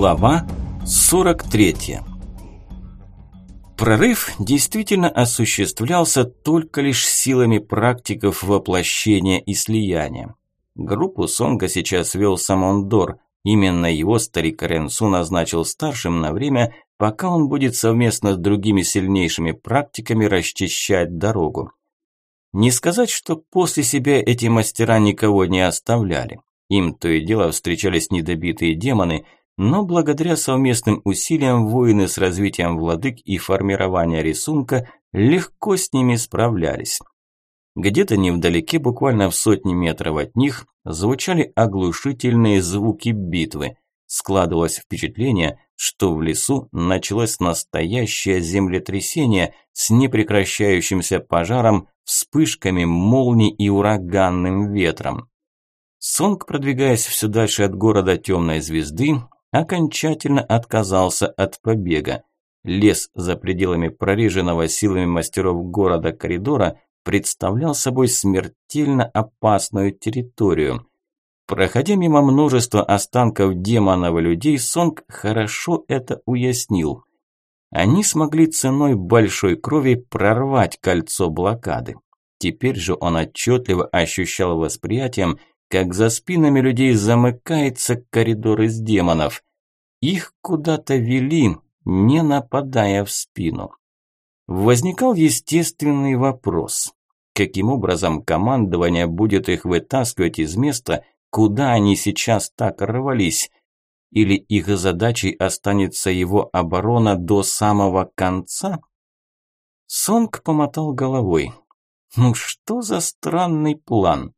Глава 43 Прорыв действительно осуществлялся только лишь силами практиков воплощения и слияния. Группу Сонга сейчас вел Самондор. Именно его старик Ренсу назначил старшим на время, пока он будет совместно с другими сильнейшими практиками расчищать дорогу. Не сказать, что после себя эти мастера никого не оставляли. Им то и дело встречались недобитые демоны – но благодаря совместным усилиям воины с развитием владык и формирования рисунка легко с ними справлялись. Где-то невдалеке, буквально в сотни метров от них, звучали оглушительные звуки битвы. Складывалось впечатление, что в лесу началось настоящее землетрясение с непрекращающимся пожаром, вспышками молний и ураганным ветром. Сонг, продвигаясь все дальше от города темной звезды, окончательно отказался от побега. Лес за пределами прореженного силами мастеров города коридора представлял собой смертельно опасную территорию. Проходя мимо множества останков демонов и людей, Сонг хорошо это уяснил. Они смогли ценой большой крови прорвать кольцо блокады. Теперь же он отчетливо ощущал восприятием, как за спинами людей замыкается коридор из демонов. Их куда-то вели, не нападая в спину. Возникал естественный вопрос. Каким образом командование будет их вытаскивать из места, куда они сейчас так рвались? Или их задачей останется его оборона до самого конца? Сонг помотал головой. Ну что за странный план?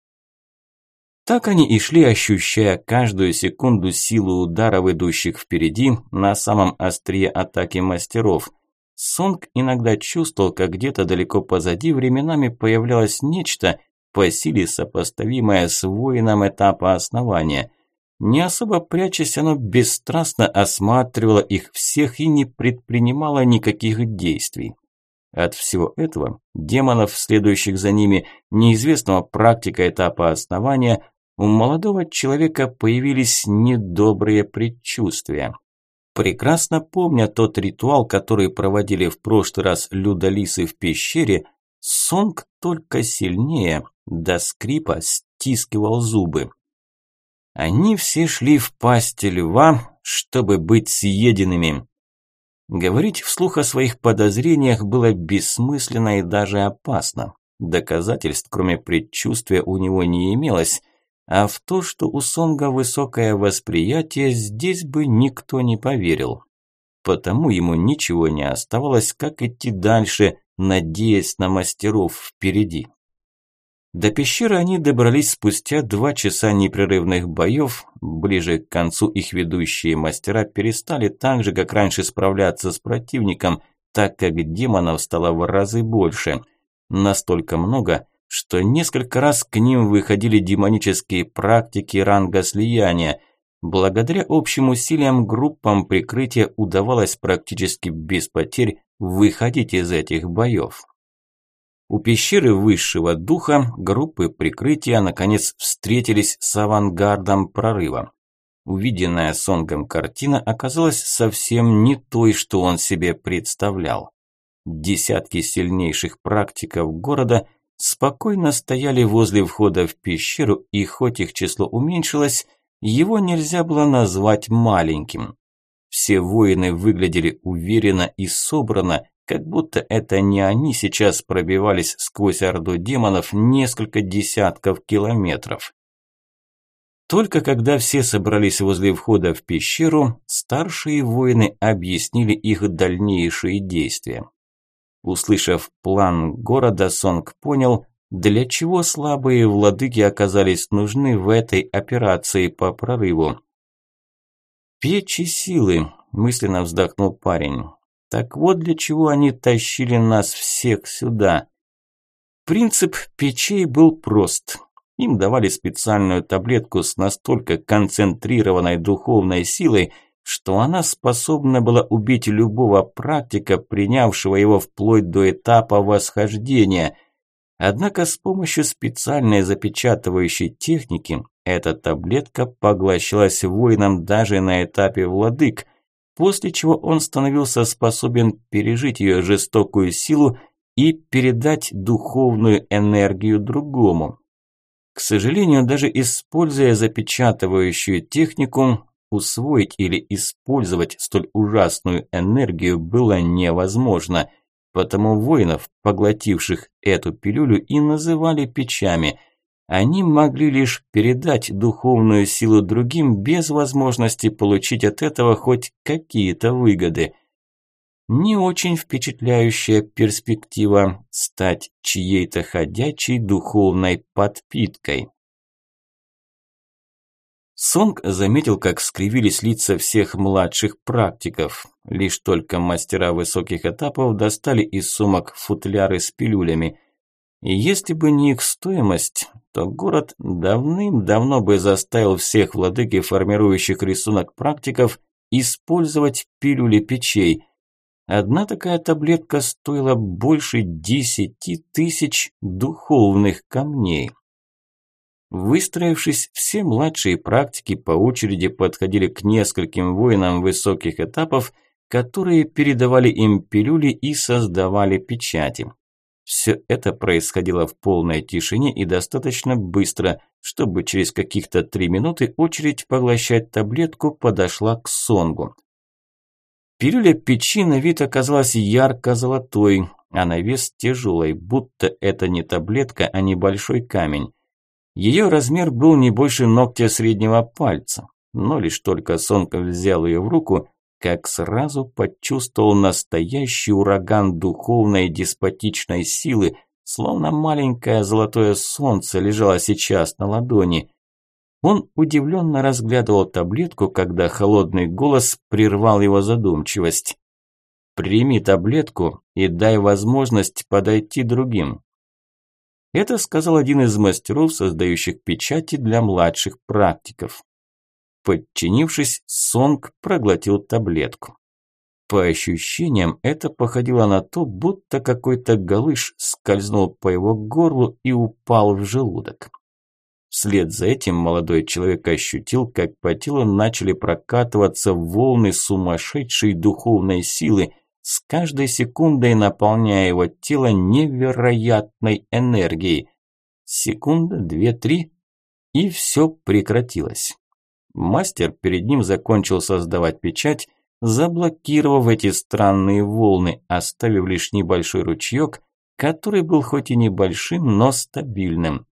Так они и шли, ощущая каждую секунду силу ударов, идущих впереди, на самом острие атаки мастеров. Сонг иногда чувствовал, как где-то далеко позади временами появлялось нечто, по силе сопоставимое с воином этапа основания. Не особо прячась, оно бесстрастно осматривало их всех и не предпринимало никаких действий. От всего этого демонов, следующих за ними, неизвестного практика этапа основания, у молодого человека появились недобрые предчувствия. Прекрасно помня тот ритуал, который проводили в прошлый раз людолисы в пещере, Сонг только сильнее, до скрипа стискивал зубы. Они все шли в пасть льва, чтобы быть съеденными. Говорить вслух о своих подозрениях было бессмысленно и даже опасно. Доказательств, кроме предчувствия, у него не имелось, а в то, что у Сонга высокое восприятие, здесь бы никто не поверил. Потому ему ничего не оставалось, как идти дальше, надеясь на мастеров впереди. До пещеры они добрались спустя два часа непрерывных боев. Ближе к концу их ведущие мастера перестали так же, как раньше, справляться с противником, так как демонов стало в разы больше. Настолько много, что несколько раз к ним выходили демонические практики ранга слияния. Благодаря общим усилиям группам прикрытия удавалось практически без потерь выходить из этих боев. У пещеры высшего духа группы прикрытия наконец встретились с авангардом прорыва. Увиденная Сонгом картина оказалась совсем не той, что он себе представлял. Десятки сильнейших практиков города – спокойно стояли возле входа в пещеру, и хоть их число уменьшилось, его нельзя было назвать маленьким. Все воины выглядели уверенно и собрано, как будто это не они сейчас пробивались сквозь орду демонов несколько десятков километров. Только когда все собрались возле входа в пещеру, старшие воины объяснили их дальнейшие действия. Услышав план города, Сонг понял, для чего слабые владыки оказались нужны в этой операции по прорыву. «Печи силы», – мысленно вздохнул парень. «Так вот для чего они тащили нас всех сюда». Принцип печей был прост. Им давали специальную таблетку с настолько концентрированной духовной силой – что она способна была убить любого практика, принявшего его вплоть до этапа восхождения. Однако с помощью специальной запечатывающей техники эта таблетка поглощалась воином даже на этапе владык, после чего он становился способен пережить ее жестокую силу и передать духовную энергию другому. К сожалению, даже используя запечатывающую технику, усвоить или использовать столь ужасную энергию было невозможно – Потому воинов, поглотивших эту пилюлю, и называли печами. Они могли лишь передать духовную силу другим без возможности получить от этого хоть какие-то выгоды. Не очень впечатляющая перспектива стать чьей-то ходячей духовной подпиткой. Сонг заметил, как скривились лица всех младших практиков. Лишь только мастера высоких этапов достали из сумок футляры с пилюлями. И если бы не их стоимость, то город давным-давно бы заставил всех владыки, формирующих рисунок практиков, использовать пилюли печей. Одна такая таблетка стоила больше десяти тысяч духовных камней. Выстроившись, все младшие практики по очереди подходили к нескольким воинам высоких этапов, которые передавали им пилюли и создавали печати. Все это происходило в полной тишине и достаточно быстро, чтобы через каких-то три минуты очередь поглощать таблетку подошла к Сонгу. Пилюля печи на вид оказалась ярко-золотой, а на вес тяжелой, будто это не таблетка, а небольшой камень. Ее размер был не больше ногтя среднего пальца, но лишь только Сонка взял ее в руку, как сразу почувствовал настоящий ураган духовной деспотичной силы, словно маленькое золотое солнце лежало сейчас на ладони. Он удивленно разглядывал таблетку, когда холодный голос прервал его задумчивость. «Прими таблетку и дай возможность подойти другим. Это сказал один из мастеров, создающих печати для младших практиков. Подчинившись, Сонг проглотил таблетку. По ощущениям, это походило на то, будто какой-то галыш скользнул по его горлу и упал в желудок. Вслед за этим молодой человек ощутил, как по телу начали прокатываться волны сумасшедшей духовной силы, с каждой секундой наполняя его тело невероятной энергией. Секунда, две, три, и все прекратилось. Мастер перед ним закончил создавать печать, заблокировав эти странные волны, оставив лишь небольшой ручеек, который был хоть и небольшим, но стабильным.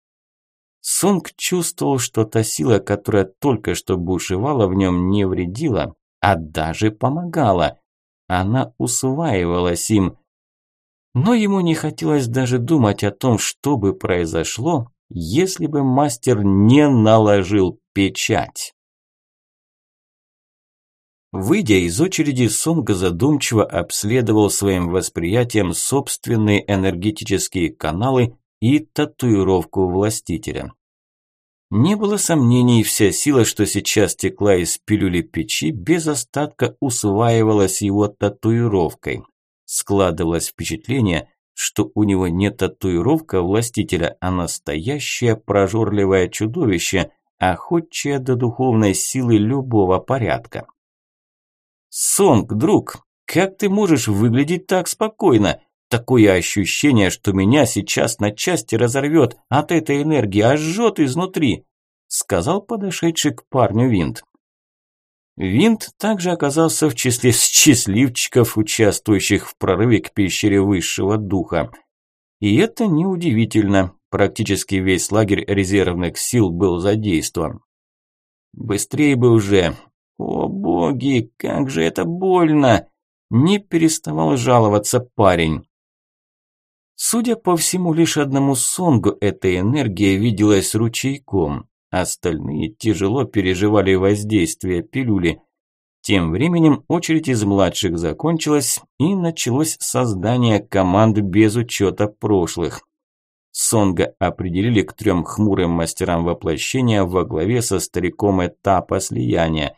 Сунг чувствовал, что та сила, которая только что бушевала в нем, не вредила, а даже помогала. Она усваивалась им. Но ему не хотелось даже думать о том, что бы произошло, если бы мастер не наложил печать. Выйдя из очереди, Сонга задумчиво обследовал своим восприятием собственные энергетические каналы и татуировку властителя. Не было сомнений, вся сила, что сейчас текла из пилюли печи, без остатка усваивалась его татуировкой. Складывалось впечатление, что у него не татуировка властителя, а настоящее прожорливое чудовище, охотчее до духовной силы любого порядка. «Сонг, друг, как ты можешь выглядеть так спокойно? Такое ощущение, что меня сейчас на части разорвет от этой энергии, аж жжет изнутри», сказал подошедший к парню Винт. Винт также оказался в числе счастливчиков, участвующих в прорыве к пещере высшего духа. И это неудивительно, практически весь лагерь резервных сил был задействован. «Быстрее бы уже! О боги, как же это больно!» Не переставал жаловаться парень. Судя по всему, лишь одному Сонгу эта энергия виделась ручейком. Остальные тяжело переживали воздействие пилюли. Тем временем очередь из младших закончилась и началось создание команд без учета прошлых. Сонга определили к трем хмурым мастерам воплощения во главе со стариком этапа слияния.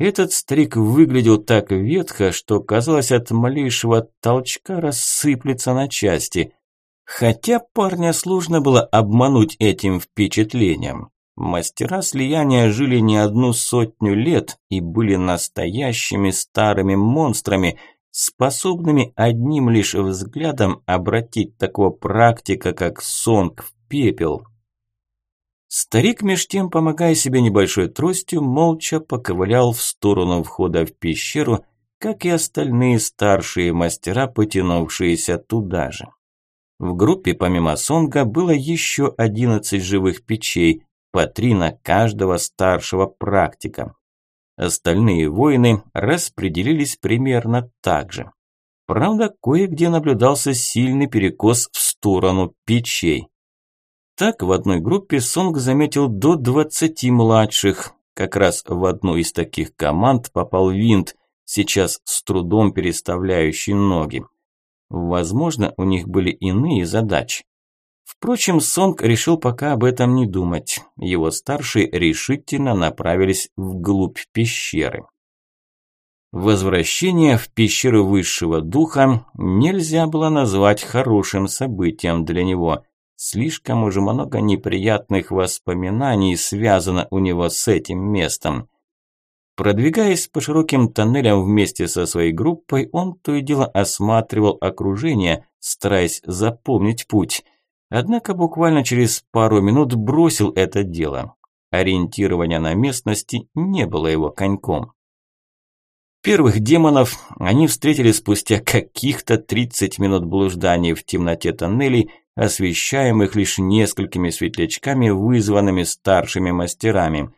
Этот старик выглядел так ветхо, что казалось от малейшего толчка рассыплется на части. Хотя парня сложно было обмануть этим впечатлением. Мастера слияния жили не одну сотню лет и были настоящими старыми монстрами, способными одним лишь взглядом обратить такого практика, как Сонг, в пепел. Старик, меж тем, помогая себе небольшой тростью, молча поковылял в сторону входа в пещеру, как и остальные старшие мастера, потянувшиеся туда же. В группе помимо Сонга было еще 11 живых печей, по три на каждого старшего практика. Остальные воины распределились примерно так же. Правда, кое-где наблюдался сильный перекос в сторону печей. Так в одной группе Сонг заметил до 20 младших. Как раз в одну из таких команд попал Винт, сейчас с трудом переставляющий ноги. Возможно, у них были иные задачи. Впрочем, Сонг решил пока об этом не думать. Его старшие решительно направились вглубь пещеры. Возвращение в пещеру высшего духа нельзя было назвать хорошим событием для него. Слишком уже много неприятных воспоминаний связано у него с этим местом. Продвигаясь по широким тоннелям вместе со своей группой, он то и дело осматривал окружение, стараясь запомнить путь. Однако буквально через пару минут бросил это дело. Ориентирование на местности не было его коньком. Первых демонов они встретили спустя каких-то 30 минут блужданий в темноте тоннелей, освещаемых лишь несколькими светлячками, вызванными старшими мастерами.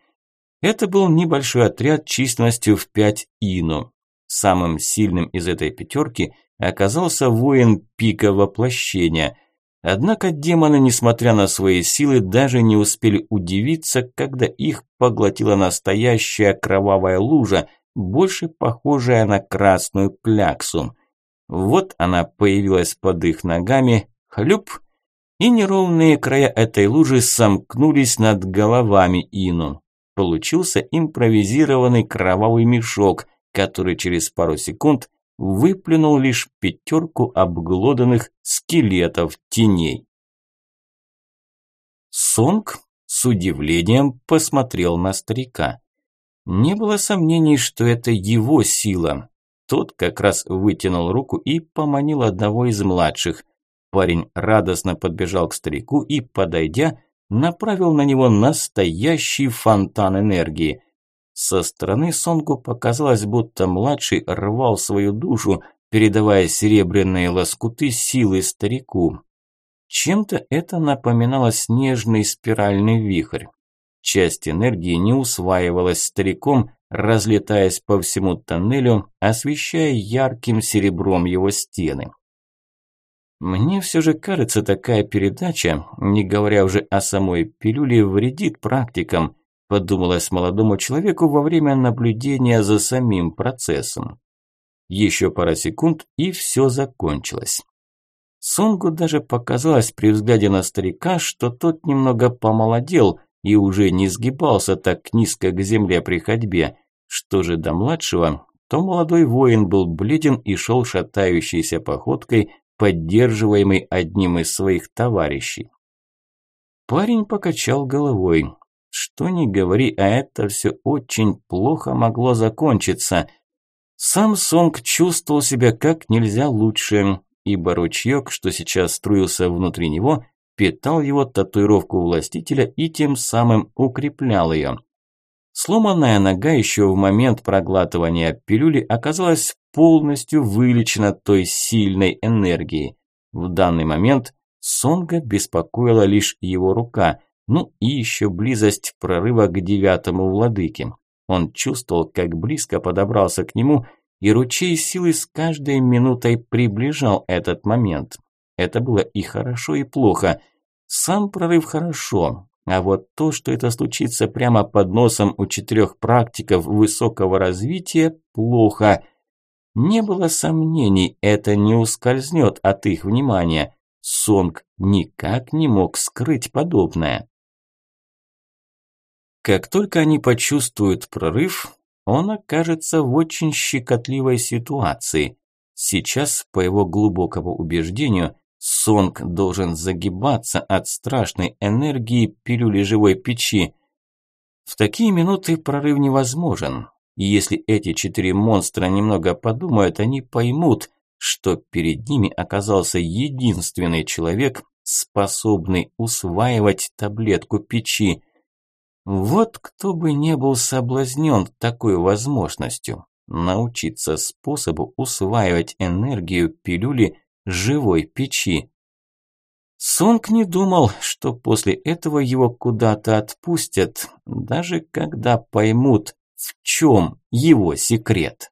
Это был небольшой отряд численностью в 5 ину. Самым сильным из этой пятерки оказался воин пика воплощения. Однако демоны, несмотря на свои силы, даже не успели удивиться, когда их поглотила настоящая кровавая лужа, больше похожая на красную кляксу. Вот она появилась под их ногами, хлюп, и неровные края этой лужи сомкнулись над головами Ину. Получился импровизированный кровавый мешок, который через пару секунд выплюнул лишь пятерку обглоданных скелетов теней. Сонг с удивлением посмотрел на старика. Не было сомнений, что это его сила. Тот как раз вытянул руку и поманил одного из младших. Парень радостно подбежал к старику и, подойдя, направил на него настоящий фонтан энергии. Со стороны Сонгу показалось, будто младший рвал свою душу, передавая серебряные лоскуты силы старику. Чем-то это напоминало снежный спиральный вихрь. Часть энергии не усваивалась стариком, разлетаясь по всему тоннелю, освещая ярким серебром его стены. Мне все же кажется, такая передача, не говоря уже о самой пилюле, вредит практикам, подумалось молодому человеку во время наблюдения за самим процессом. Еще пара секунд, и все закончилось. Сонгу даже показалось при взгляде на старика, что тот немного помолодел и уже не сгибался так низко к земле при ходьбе. Что же до младшего, то молодой воин был бледен и шел шатающейся походкой, поддерживаемый одним из своих товарищей. Парень покачал головой. Что ни говори, а это все очень плохо могло закончиться. Сам Сонг чувствовал себя как нельзя лучше, ибо ручеек, что сейчас струился внутри него, питал его татуировку властителя и тем самым укреплял ее. Сломанная нога еще в момент проглатывания пилюли оказалась полностью вылечена той сильной энергией. В данный момент Сонга беспокоила лишь его рука, ну и еще близость прорыва к девятому владыке. Он чувствовал, как близко подобрался к нему, и ручей силы с каждой минутой приближал этот момент. Это было и хорошо, и плохо. Сам прорыв хорошо, а вот то, что это случится прямо под носом у четырех практиков высокого развития, плохо. Не было сомнений, это не ускользнет от их внимания. Сонг никак не мог скрыть подобное. Как только они почувствуют прорыв, он окажется в очень щекотливой ситуации. Сейчас, по его глубокому убеждению, Сонг должен загибаться от страшной энергии пилюли живой печи. В такие минуты прорыв невозможен. И если эти четыре монстра немного подумают, они поймут, что перед ними оказался единственный человек, способный усваивать таблетку печи. Вот кто бы не был соблазнен такой возможностью научиться способу усваивать энергию пилюли живой печи. Сонг не думал, что после этого его куда-то отпустят, даже когда поймут, в чем его секрет.